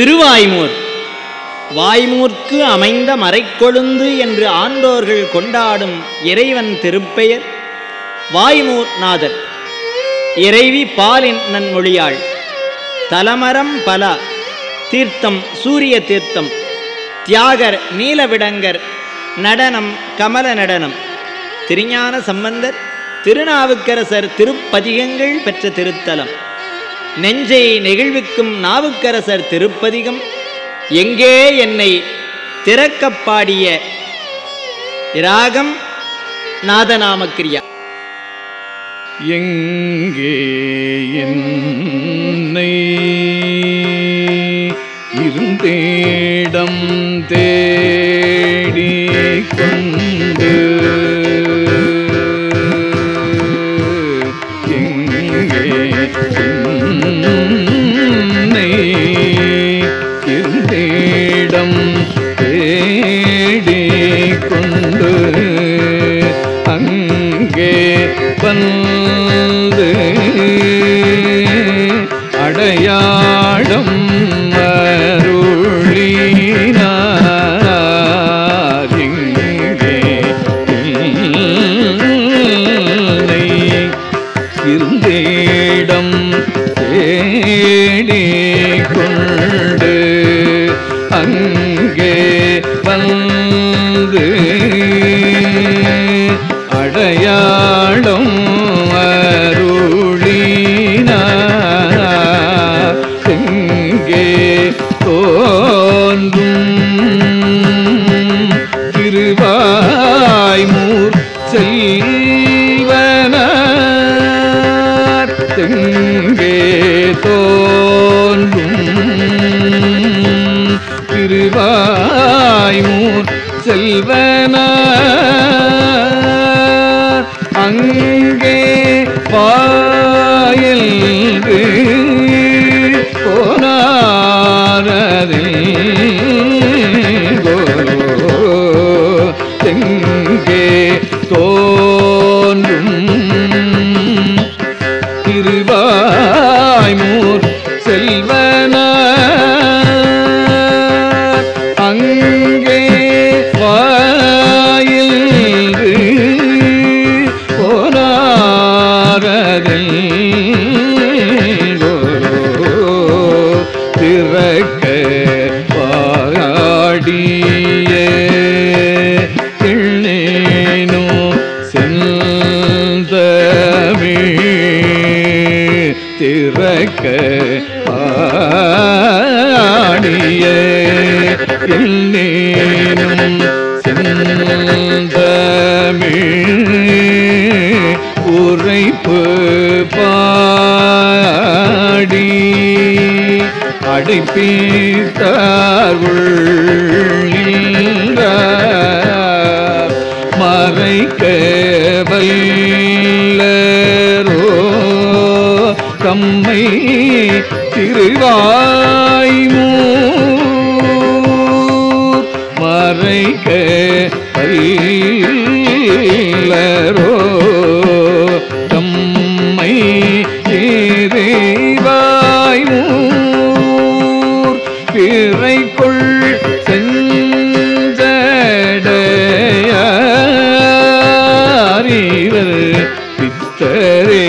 திருவாய்மூர். வாய்மூர்க்கு அமைந்த மறைக்கொழுந்து என்று ஆண்டோர்கள் கொண்டாடும் இறைவன் திருப்பெயர் வாய்மூர் நாதர் இறைவி பாலின் நன்மொழியாள். தலமரம் பல தீர்த்தம் சூரிய தீர்த்தம். தியாகர் நீலவிடங்கர் நடனம் கமல நடனம். திருஞான சம்பந்தர் திருநாவுக்கரசர் திருப்பதிகங்கள் பெற்ற திருத்தலம். நெஞ்சை நெகிழ்விக்கும் நாவுக்கரசர் திருப்பதிகம். எங்கே என்னை திறக்கப்பாடிய ராகம் நாதநாமக்கிரியா. எங்கே என்னை இருந்தேடம் தே வந்து அடையாடம் இருந்தேடம் தேடி கொண்டு அங்கே வந்து திருவாய்மூர் செல்வனார். தெங்கே தோன்றும் திருவாய் மூர் செல்வனார். அங்கே வாயில் போனாரதில் பாடிய கிள்ளேனோ செந்தமிழ் திறக்க பாடிய கிள்ளேனும் அடைப்பீத்தார் உள்ளின்றார் மறைக்க வல்லரோ தம்மை திருவா பிறைக்குள் செஞ்சடையீரர் பித்தரே